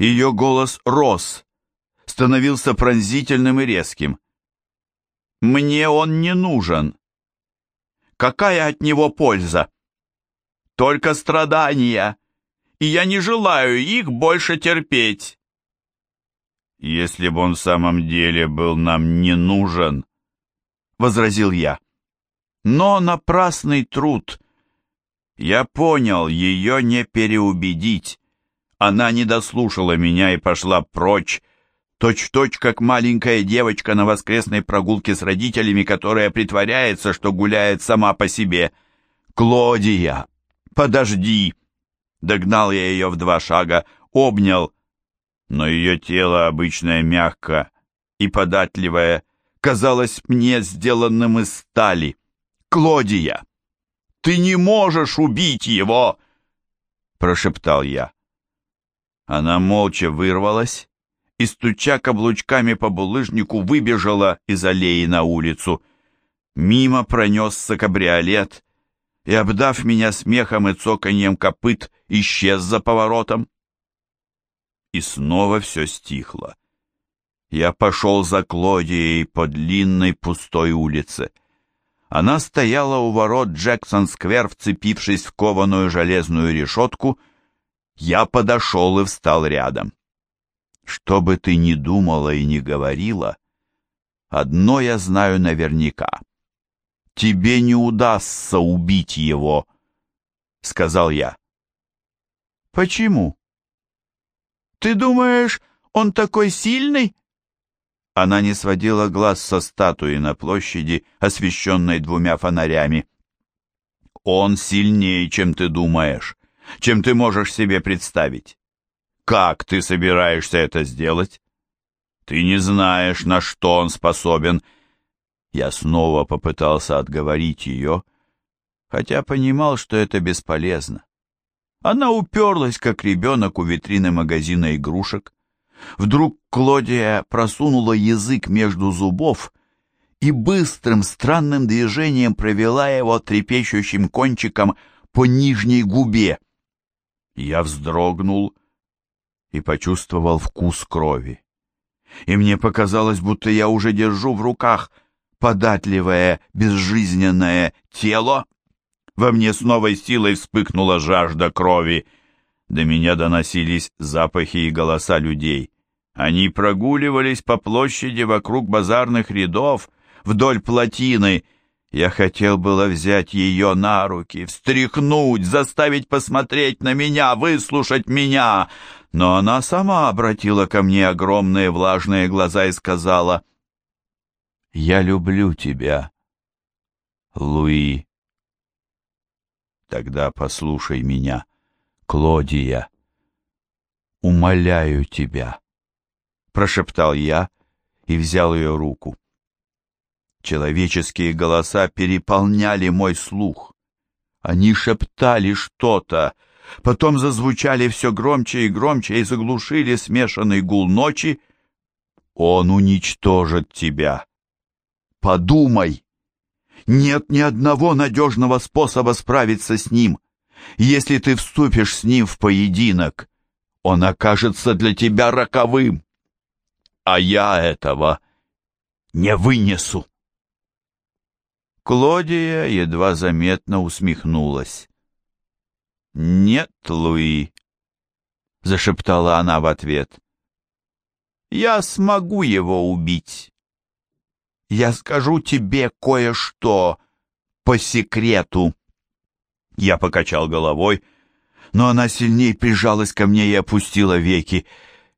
Ее голос рос, становился пронзительным и резким. «Мне он не нужен. Какая от него польза? Только страдания, и я не желаю их больше терпеть». «Если бы он в самом деле был нам не нужен», — возразил я. «Но напрасный труд. Я понял, ее не переубедить. Она не дослушала меня и пошла прочь, точь-в-точь, как маленькая девочка на воскресной прогулке с родителями, которая притворяется, что гуляет сама по себе. «Клодия, подожди!» Догнал я ее в два шага, обнял, но ее тело, обычное мягко и податливое, казалось мне сделанным из стали. «Клодия, ты не можешь убить его!» прошептал я. Она молча вырвалась и, стуча каблучками по булыжнику, выбежала из аллеи на улицу. Мимо пронесся кабриолет и, обдав меня смехом и цоканьем копыт, исчез за поворотом. И снова все стихло. Я пошел за Клодией по длинной пустой улице. Она стояла у ворот Джексон-сквер, вцепившись в кованую железную решетку. Я подошел и встал рядом. Что бы ты ни думала и ни говорила, одно я знаю наверняка. Тебе не удастся убить его, — сказал я. Почему? Ты думаешь, он такой сильный? Она не сводила глаз со статуи на площади, освещенной двумя фонарями. Он сильнее, чем ты думаешь, чем ты можешь себе представить. Как ты собираешься это сделать? Ты не знаешь, на что он способен. Я снова попытался отговорить ее, хотя понимал, что это бесполезно. Она уперлась, как ребенок у витрины магазина игрушек. Вдруг Клодия просунула язык между зубов и быстрым странным движением провела его трепещущим кончиком по нижней губе. Я вздрогнул и почувствовал вкус крови. И мне показалось, будто я уже держу в руках податливое, безжизненное тело. Во мне с новой силой вспыхнула жажда крови. До меня доносились запахи и голоса людей. Они прогуливались по площади вокруг базарных рядов, вдоль плотины. Я хотел было взять ее на руки, встряхнуть, заставить посмотреть на меня, выслушать меня, но она сама обратила ко мне огромные влажные глаза и сказала, «Я люблю тебя, Луи». Тогда послушай меня, Клодия. Умоляю тебя, прошептал я и взял ее руку. Человеческие голоса переполняли мой слух. Они шептали что-то, потом зазвучали все громче и громче и заглушили смешанный гул ночи. Он уничтожит тебя. Подумай. Нет ни одного надежного способа справиться с ним. Если ты вступишь с ним в поединок, он окажется для тебя роковым. А я этого не вынесу. Клодия едва заметно усмехнулась. «Нет, Луи», — зашептала она в ответ. «Я смогу его убить. Я скажу тебе кое-что по секрету». Я покачал головой, но она сильнее прижалась ко мне и опустила веки.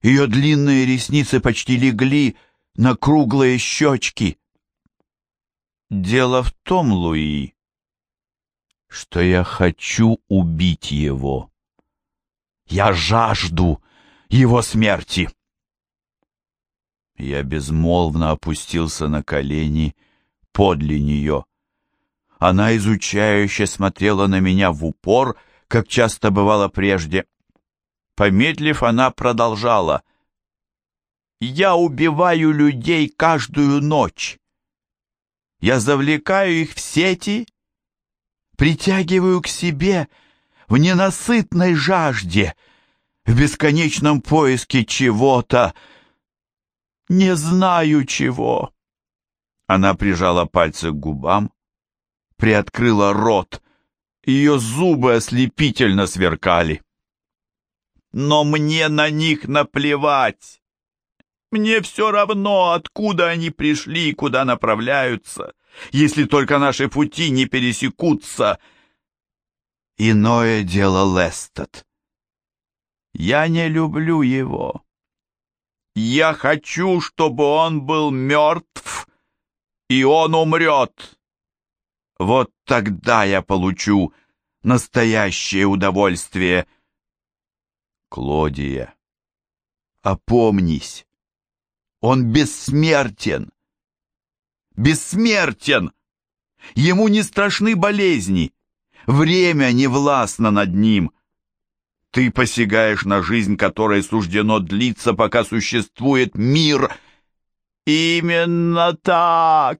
Ее длинные ресницы почти легли на круглые щечки. «Дело в том, Луи», что я хочу убить его. Я жажду его смерти. Я безмолвно опустился на колени подле нее. Она изучающе смотрела на меня в упор, как часто бывало прежде. Помедлив, она продолжала. «Я убиваю людей каждую ночь. Я завлекаю их в сети притягиваю к себе в ненасытной жажде. в бесконечном поиске чего-то. Не знаю чего. Она прижала пальцы к губам, приоткрыла рот. Ее зубы ослепительно сверкали. Но мне на них наплевать. Мне все равно, откуда они пришли и куда направляются, если только наши пути не пересекутся. Иное дело Лестед. Я не люблю его. Я хочу, чтобы он был мертв, и он умрет. Вот тогда я получу настоящее удовольствие. Клодия, опомнись. Он бессмертен. Бессмертен. Ему не страшны болезни. Время не властно над ним. Ты посягаешь на жизнь, которой суждено длиться, пока существует мир. Именно так.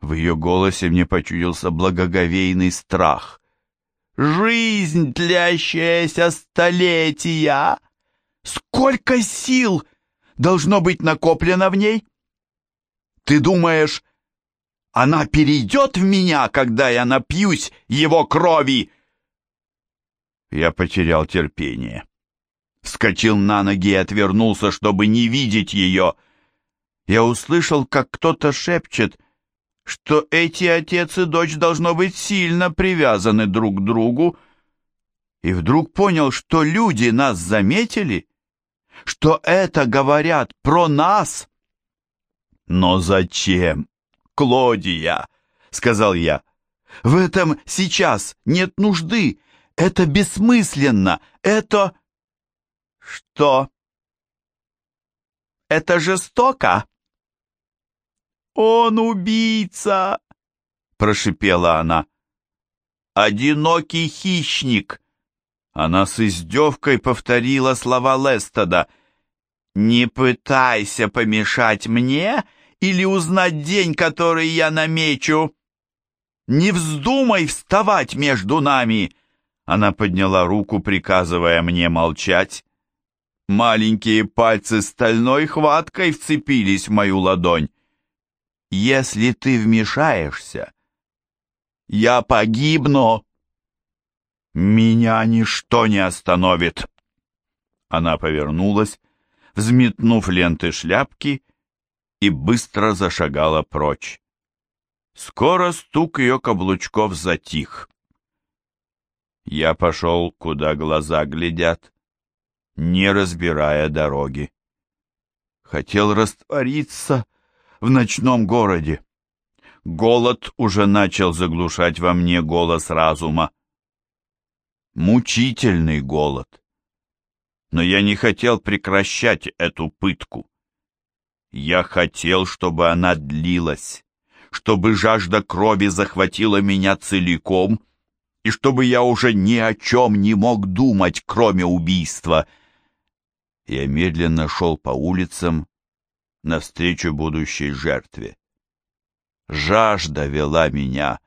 В ее голосе мне почудился благоговейный страх. Жизнь, длящаяся столетия. Сколько сил должно быть накоплено в ней? Ты думаешь, она перейдет в меня, когда я напьюсь его крови?» Я потерял терпение. Вскочил на ноги и отвернулся, чтобы не видеть ее. Я услышал, как кто-то шепчет, что эти отец и дочь должно быть сильно привязаны друг к другу, и вдруг понял, что люди нас заметили, что это говорят про нас. Но зачем, Клодия? — сказал я. В этом сейчас нет нужды. Это бессмысленно. Это... Что? Это жестоко? Он убийца, прошипела она. Одинокий хищник. Она с издевкой повторила слова Лестода. «Не пытайся помешать мне или узнать день, который я намечу. Не вздумай вставать между нами!» Она подняла руку, приказывая мне молчать. Маленькие пальцы стальной хваткой вцепились в мою ладонь. «Если ты вмешаешься, я погибну!» «Меня ничто не остановит!» Она повернулась, взметнув ленты шляпки, и быстро зашагала прочь. Скоро стук ее каблучков затих. Я пошел, куда глаза глядят, не разбирая дороги. Хотел раствориться в ночном городе. Голод уже начал заглушать во мне голос разума. Мучительный голод. Но я не хотел прекращать эту пытку. Я хотел, чтобы она длилась, чтобы жажда крови захватила меня целиком — и чтобы я уже ни о чем не мог думать, кроме убийства. Я медленно шел по улицам навстречу будущей жертве. Жажда вела меня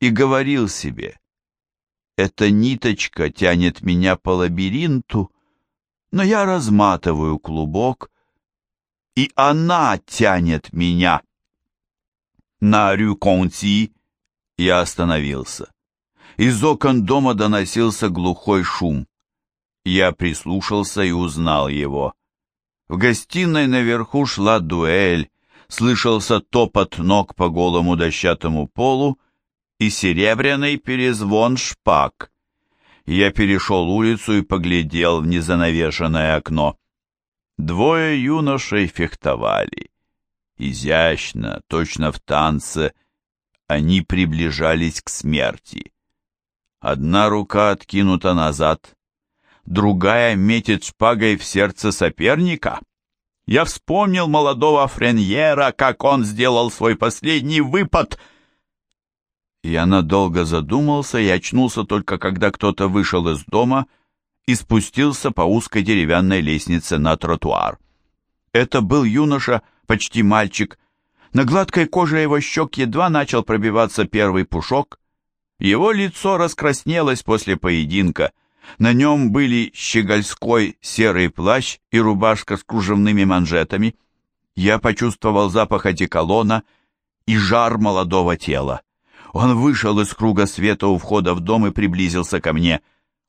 и говорил себе, эта ниточка тянет меня по лабиринту, но я разматываю клубок, и она тянет меня. На Рю-Конти я остановился. Из окон дома доносился глухой шум. Я прислушался и узнал его. В гостиной наверху шла дуэль, слышался топот ног по голому дощатому полу и серебряный перезвон шпаг. Я перешел улицу и поглядел в незанавешенное окно. Двое юношей фехтовали. Изящно, точно в танце, они приближались к смерти. Одна рука откинута назад, другая метит шпагой в сердце соперника. Я вспомнил молодого Френьера, как он сделал свой последний выпад. Я надолго задумался и очнулся только когда кто-то вышел из дома и спустился по узкой деревянной лестнице на тротуар. Это был юноша, почти мальчик. На гладкой коже его щек едва начал пробиваться первый пушок — его лицо раскраснелось после поединка, На нем были щегольской серый плащ и рубашка с кружевными манжетами. Я почувствовал запах одеколона и жар молодого тела. Он вышел из круга света у входа в дом и приблизился ко мне.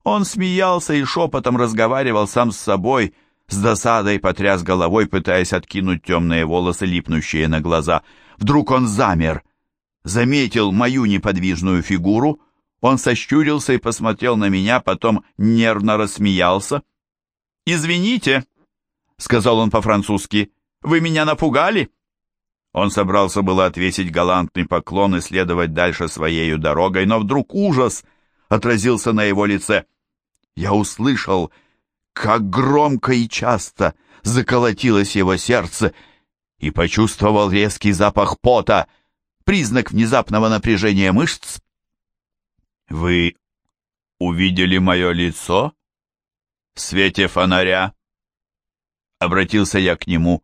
Он смеялся и шепотом разговаривал сам с собой, с досадой потряс головой, пытаясь откинуть темные волосы, липнущие на глаза. Вдруг он замер, заметил мою неподвижную фигуру, он сощурился и посмотрел на меня, потом нервно рассмеялся. «Извините», — сказал он по-французски, — «вы меня напугали?» Он собрался было отвесить галантный поклон и следовать дальше своею дорогой, но вдруг ужас отразился на его лице. Я услышал, как громко и часто заколотилось его сердце, и почувствовал резкий запах пота, признак внезапного напряжения мышц. «Вы увидели мое лицо в свете фонаря?» Обратился я к нему.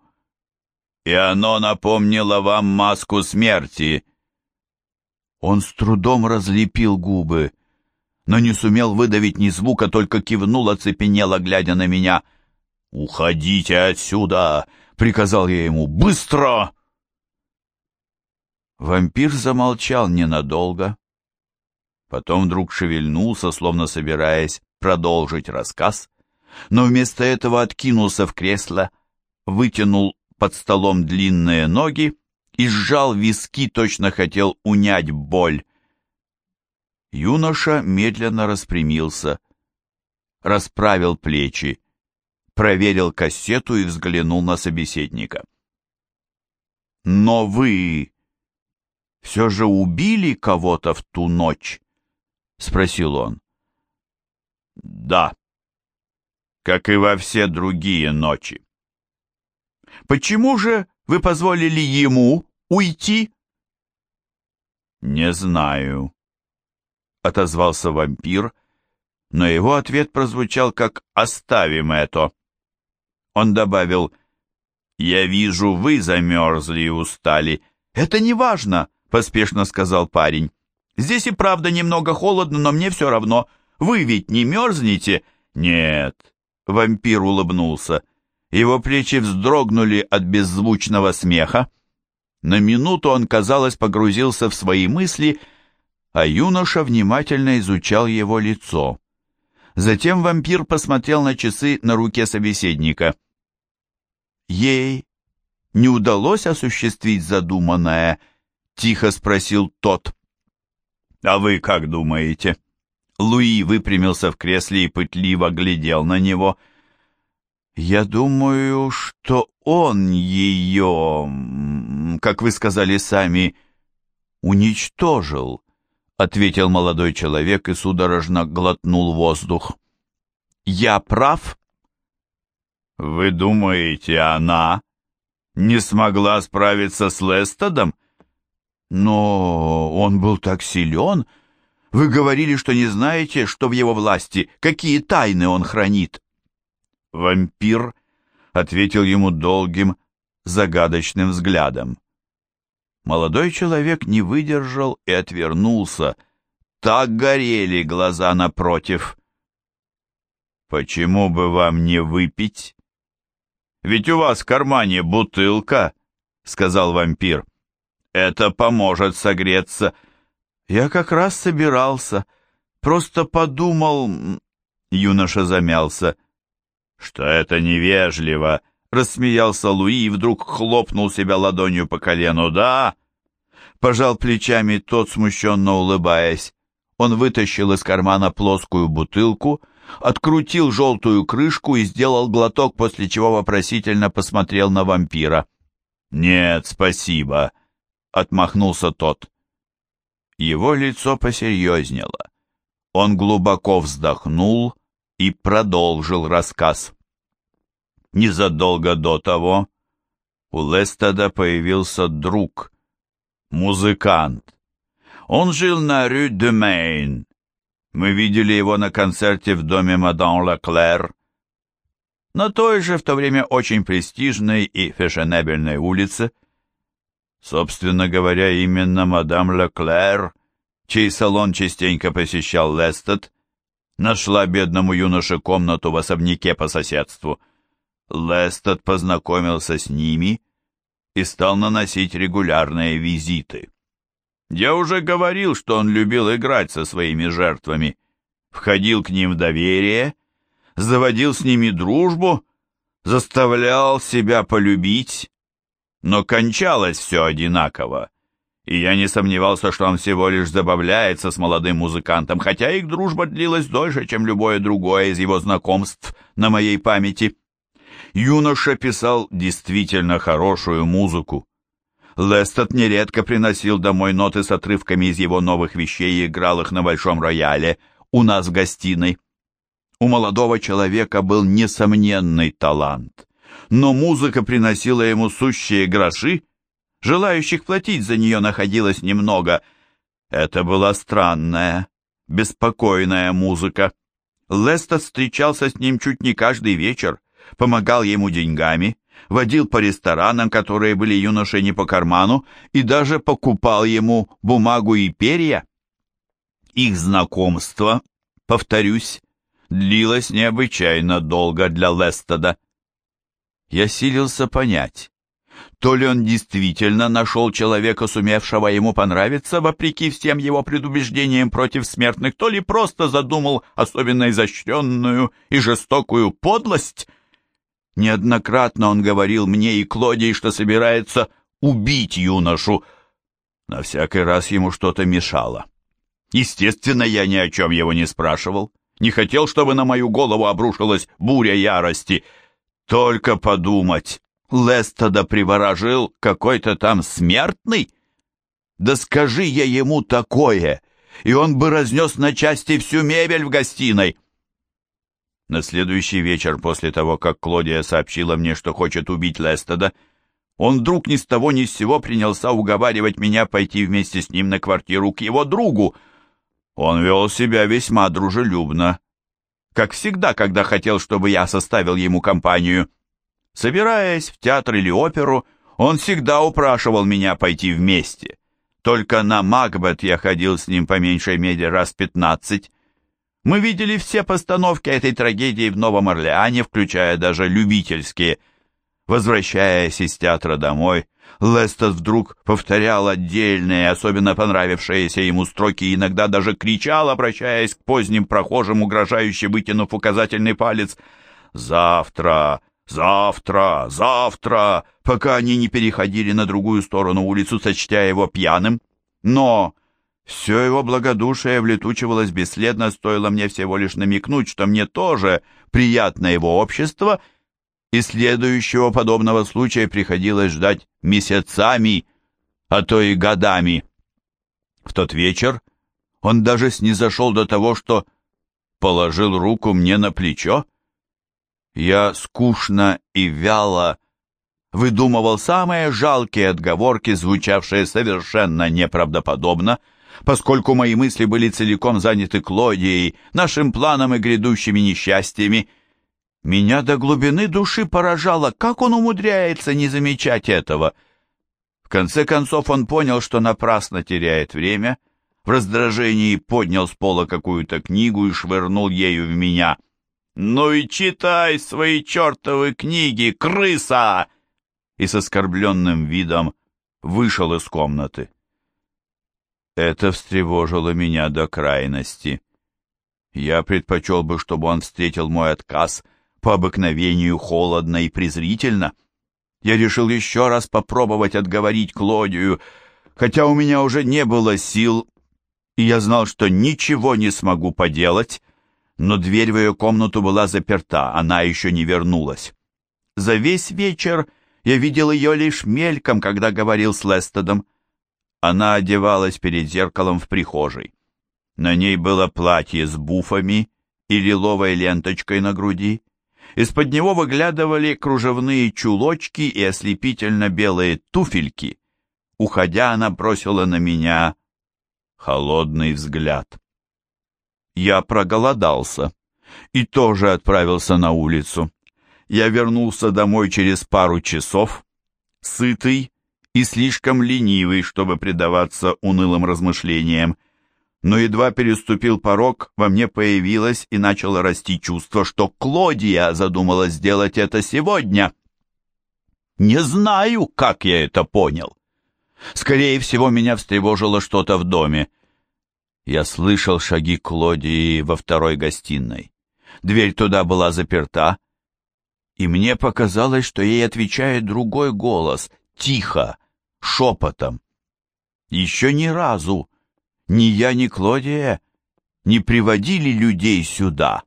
«И оно напомнило вам маску смерти». Он с трудом разлепил губы, но не сумел выдавить ни звука, только кивнул, оцепенело, глядя на меня. «Уходите отсюда!» — приказал я ему. «Быстро!» Вампир замолчал ненадолго, потом вдруг шевельнулся, словно собираясь продолжить рассказ, но вместо этого откинулся в кресло, вытянул под столом длинные ноги и сжал виски, точно хотел унять боль. Юноша медленно распрямился, расправил плечи, проверил кассету и взглянул на собеседника. «Но вы все же убили кого-то в ту ночь?» — спросил он. «Да, как и во все другие ночи». «Почему же вы позволили ему уйти?» «Не знаю», — отозвался вампир, но его ответ прозвучал как «оставим это». Он добавил «Я вижу, вы замерзли и устали». «Это не важно», — поспешно сказал парень. «Здесь и правда немного холодно, но мне все равно. Вы ведь не мерзнете?» «Нет», — вампир улыбнулся. Его плечи вздрогнули от беззвучного смеха. На минуту он, казалось, погрузился в свои мысли — а юноша внимательно изучал его лицо. Затем вампир посмотрел на часы на руке собеседника. «Ей не удалось осуществить задуманное?» — тихо спросил тот. «А вы как думаете?» Луи выпрямился в кресле и пытливо глядел на него. «Я думаю, что он ее, как вы сказали сами, уничтожил», — ответил молодой человек и судорожно глотнул воздух. «Я прав?» «Вы думаете, она не смогла справиться с Лестедом?» «Но он был так силен. Вы говорили, что не знаете, что в его власти, какие тайны он хранит». Вампир ответил ему долгим, загадочным взглядом. Молодой человек не выдержал и отвернулся. Так горели глаза напротив. «Почему бы вам не выпить?» «Ведь у вас в кармане бутылка», — сказал вампир. «Это поможет согреться». «Я как раз собирался. Просто подумал...» Юноша замялся. «Что это невежливо», Рассмеялся Луи и вдруг хлопнул себя ладонью по колену. «Да!» Пожал плечами тот, смущенно улыбаясь. Он вытащил из кармана плоскую бутылку, открутил желтую крышку и сделал глоток, после чего вопросительно посмотрел на вампира. «Нет, спасибо», — отмахнулся тот. Его лицо посерьезнело. Он глубоко вздохнул и продолжил рассказ. Незадолго до того у Лестеда появился друг, музыкант. Он жил на рю де Мейн. Мы видели его на концерте в доме мадам Леклер, на той же в то время очень престижной и фешенебельной улице. Собственно говоря, именно мадам Леклер, чей салон частенько посещал Лестед, нашла бедному юноше комнату в особняке по соседству. Лестед познакомился с ними и стал наносить регулярные визиты. Я уже говорил, что он любил играть со своими жертвами, входил к ним в доверие, заводил с ними дружбу, заставлял себя полюбить, но кончалось все одинаково, и я не сомневался, что он всего лишь забавляется с молодым музыкантом, хотя их дружба длилась дольше, чем любое другое из его знакомств на моей памяти. Юноша писал действительно хорошую музыку. Лестед нередко приносил домой ноты с отрывками из его новых вещей и играл их на большом рояле у нас в гостиной. У молодого человека был несомненный талант, но музыка приносила ему сущие гроши, желающих платить за нее находилось немного. Это была странная, беспокойная музыка. Лестед встречался с ним чуть не каждый вечер, помогал ему деньгами, водил по ресторанам, которые были юноше не по карману, и даже покупал ему бумагу и перья. Их знакомство, повторюсь, длилось необычайно долго для Лестеда. Я силился понять, то ли он действительно нашел человека, сумевшего ему понравиться, вопреки всем его предубеждениям против смертных, то ли просто задумал особенно изощренную и жестокую подлость — Неоднократно он говорил мне и Клодии, что собирается убить юношу. На всякий раз ему что-то мешало. Естественно, я ни о чем его не спрашивал. Не хотел, чтобы на мою голову обрушилась буря ярости. Только подумать, Лестода приворожил какой-то там смертный? Да скажи я ему такое, и он бы разнес на части всю мебель в гостиной. На следующий вечер после того, как Клодия сообщила мне, что хочет убить Лестеда, он вдруг ни с того ни с сего принялся уговаривать меня пойти вместе с ним на квартиру к его другу. Он вел себя весьма дружелюбно, как всегда, когда хотел, чтобы я составил ему компанию. Собираясь в театр или оперу, он всегда упрашивал меня пойти вместе. Только на Макбет я ходил с ним по меньшей мере раз пятнадцать. Мы видели все постановки этой трагедии в Новом Орлеане, включая даже любительские. Возвращаясь из театра домой, Лестед вдруг повторял отдельные, особенно понравившиеся ему строки и иногда даже кричал, обращаясь к поздним прохожим, угрожающе вытянув указательный палец «Завтра! Завтра! Завтра!» пока они не переходили на другую сторону улицу, сочтя его пьяным. Но все его благодушие влетучивалось бесследно, стоило мне всего лишь намекнуть, что мне тоже приятно его общество, и следующего подобного случая приходилось ждать месяцами, а то и годами. В тот вечер он даже снизошел до того, что положил руку мне на плечо. Я скучно и вяло выдумывал самые жалкие отговорки, звучавшие совершенно неправдоподобно, поскольку мои мысли были целиком заняты Клодией, нашим планом и грядущими несчастьями. Меня до глубины души поражало, как он умудряется не замечать этого. В конце концов он понял, что напрасно теряет время, в раздражении поднял с пола какую-то книгу и швырнул ею в меня. «Ну и читай свои чертовы книги, крыса!» И с оскорбленным видом вышел из комнаты. Это встревожило меня до крайности. Я предпочел бы, чтобы он встретил мой отказ по обыкновению холодно и презрительно. Я решил еще раз попробовать отговорить Клодию, хотя у меня уже не было сил, и я знал, что ничего не смогу поделать, но дверь в ее комнату была заперта, она еще не вернулась. За весь вечер я видел ее лишь мельком, когда говорил с Лестедом. Она одевалась перед зеркалом в прихожей. На ней было платье с буфами и лиловой ленточкой на груди. Из-под него выглядывали кружевные чулочки и ослепительно-белые туфельки. Уходя, она бросила на меня холодный взгляд. Я проголодался и тоже отправился на улицу. Я вернулся домой через пару часов, сытый и слишком ленивый, чтобы предаваться унылым размышлениям. Но едва переступил порог, во мне появилось и начало расти чувство, что Клодия задумала сделать это сегодня. Не знаю, как я это понял. Скорее всего, меня встревожило что-то в доме. Я слышал шаги Клодии во второй гостиной. Дверь туда была заперта, и мне показалось, что ей отвечает другой голос, тихо, шепотом. Еще ни разу ни я, ни Клодия не приводили людей сюда.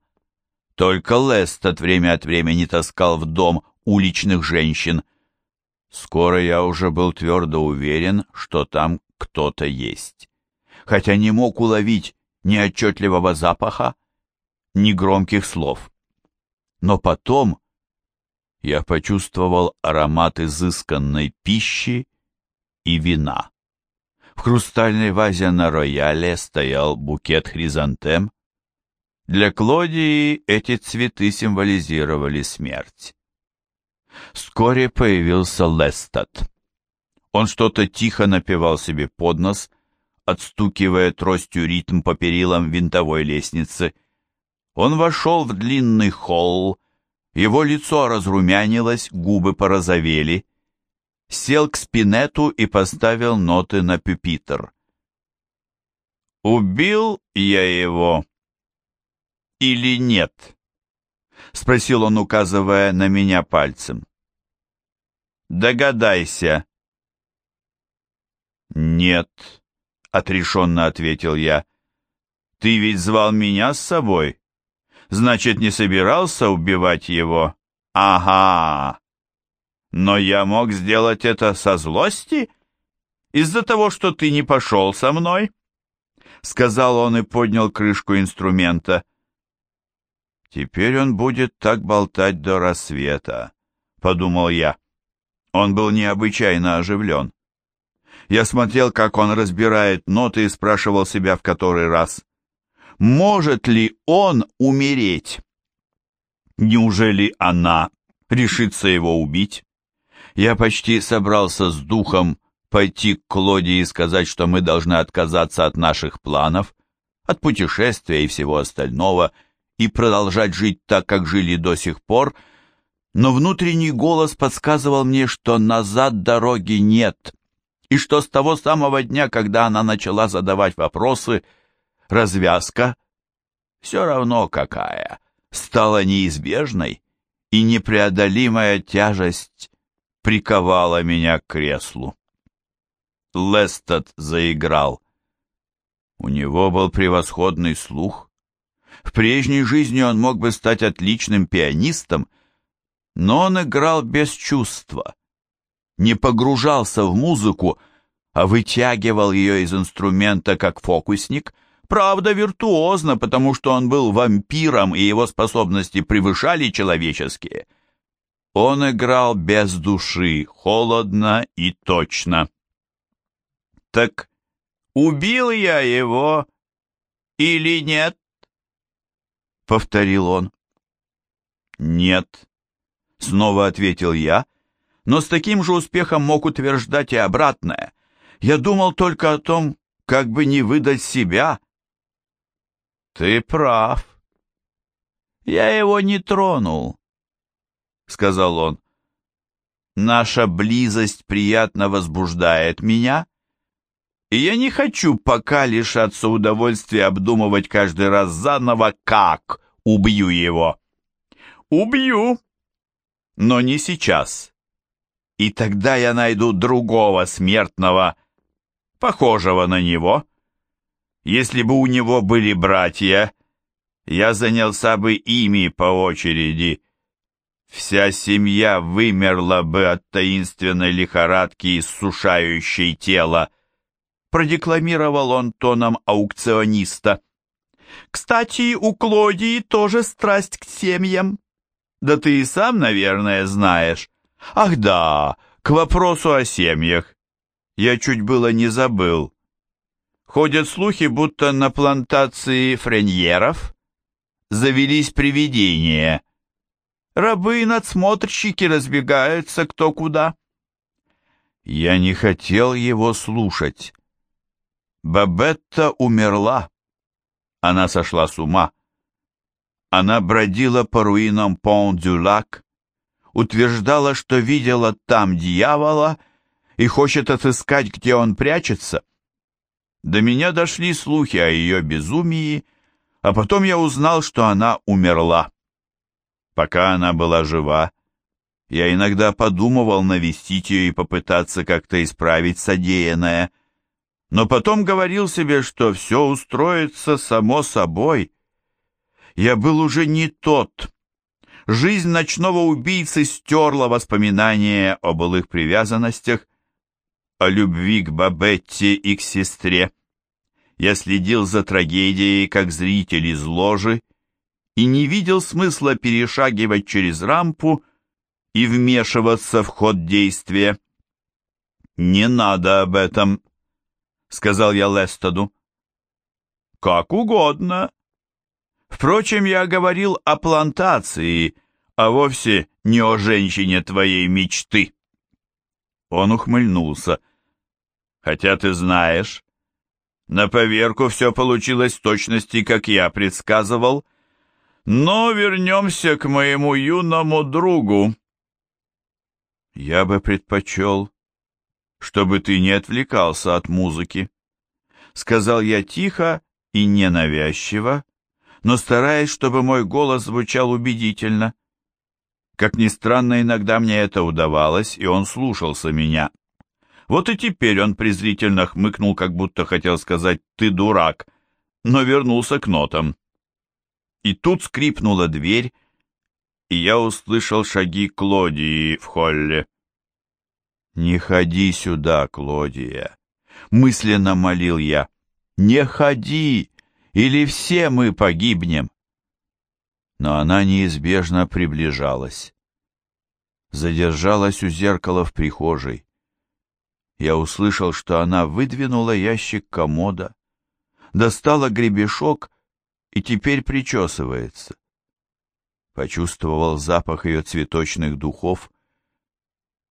Только Лестед время от времени таскал в дом уличных женщин. Скоро я уже был твердо уверен, что там кто-то есть. Хотя не мог уловить ни отчетливого запаха, ни громких слов. Но потом я почувствовал аромат изысканной пищи и вина. В хрустальной вазе на рояле стоял букет хризантем. Для Клодии эти цветы символизировали смерть. Вскоре появился Лестад. Он что-то тихо напевал себе под нос, отстукивая тростью ритм по перилам винтовой лестницы. Он вошел в длинный холл, его лицо разрумянилось, губы порозовели. Сел к спинету и поставил ноты на пюпитр. «Убил я его или нет?» — спросил он, указывая на меня пальцем. «Догадайся». «Нет», — отрешенно ответил я. «Ты ведь звал меня с собой. Значит, не собирался убивать его?» «Ага!» «Но я мог сделать это со злости? Из-за того, что ты не пошел со мной?» Сказал он и поднял крышку инструмента. «Теперь он будет так болтать до рассвета», — подумал я. Он был необычайно оживлен. Я смотрел, как он разбирает ноты и спрашивал себя в который раз, может ли он умереть? Неужели она решится его убить? Я почти собрался с духом пойти к Клоде и сказать, что мы должны отказаться от наших планов, от путешествия и всего остального, и продолжать жить так, как жили до сих пор, но внутренний голос подсказывал мне, что назад дороги нет, и что с того самого дня, когда она начала задавать вопросы, развязка, все равно какая, стала неизбежной, и непреодолимая тяжесть приковала меня к креслу. Лестед заиграл. У него был превосходный слух. В прежней жизни он мог бы стать отличным пианистом, но он играл без чувства, не погружался в музыку, а вытягивал ее из инструмента как фокусник, правда виртуозно, потому что он был вампиром и его способности превышали человеческие. Он играл без души, холодно и точно. «Так убил я его или нет?» — повторил он. «Нет», Снова ответил я, но с таким же успехом мог утверждать и обратное. Я думал только о том, как бы не выдать себя. Ты прав. Я его не тронул, сказал он. Наша близость приятно возбуждает меня, и я не хочу пока лишаться удовольствия обдумывать каждый раз заново, как убью его. Убью, но не сейчас. И тогда я найду другого смертного, похожего на него. Если бы у него были братья, я занялся бы ими по очереди. Вся семья вымерла бы от таинственной лихорадки, иссушающей тело. Продекламировал он тоном аукциониста. Кстати, у Клодии тоже страсть к семьям. Да ты и сам, наверное, знаешь. Ах да, к вопросу о семьях. Я чуть было не забыл. Ходят слухи, будто на плантации френьеров завелись привидения. Рабы и надсмотрщики разбегаются кто куда. Я не хотел его слушать. Бабетта умерла. Она сошла с ума. Она бродила по руинам Пон-дю-Лак, утверждала, что видела там дьявола и хочет отыскать, где он прячется. До меня дошли слухи о ее безумии, а потом я узнал, что она умерла. Пока она была жива, я иногда подумывал навестить ее и попытаться как-то исправить содеянное, но потом говорил себе, что все устроится само собой. Я был уже не тот. Жизнь ночного убийцы стерла воспоминания о былых привязанностях, о любви к Бабетте и к сестре. Я следил за трагедией, как зритель из ложи, и не видел смысла перешагивать через рампу и вмешиваться в ход действия. «Не надо об этом», — сказал я Лестоду. «Как угодно. Впрочем, я говорил о плантации, а вовсе не о женщине твоей мечты». Он ухмыльнулся. «Хотя ты знаешь, на поверку все получилось в точности, как я предсказывал. Но вернемся к моему юному другу. Я бы предпочел, чтобы ты не отвлекался от музыки. Сказал я тихо и ненавязчиво, но стараясь, чтобы мой голос звучал убедительно. Как ни странно, иногда мне это удавалось, и он слушался меня. Вот и теперь он презрительно хмыкнул, как будто хотел сказать «ты дурак», но вернулся к нотам. И тут скрипнула дверь, и я услышал шаги Клодии в холле. «Не ходи сюда, Клодия!» — мысленно молил я. «Не ходи, или все мы погибнем!» Но она неизбежно приближалась. Задержалась у зеркала в прихожей я услышал, что она выдвинула ящик комода, достала гребешок и теперь причесывается. Почувствовал запах ее цветочных духов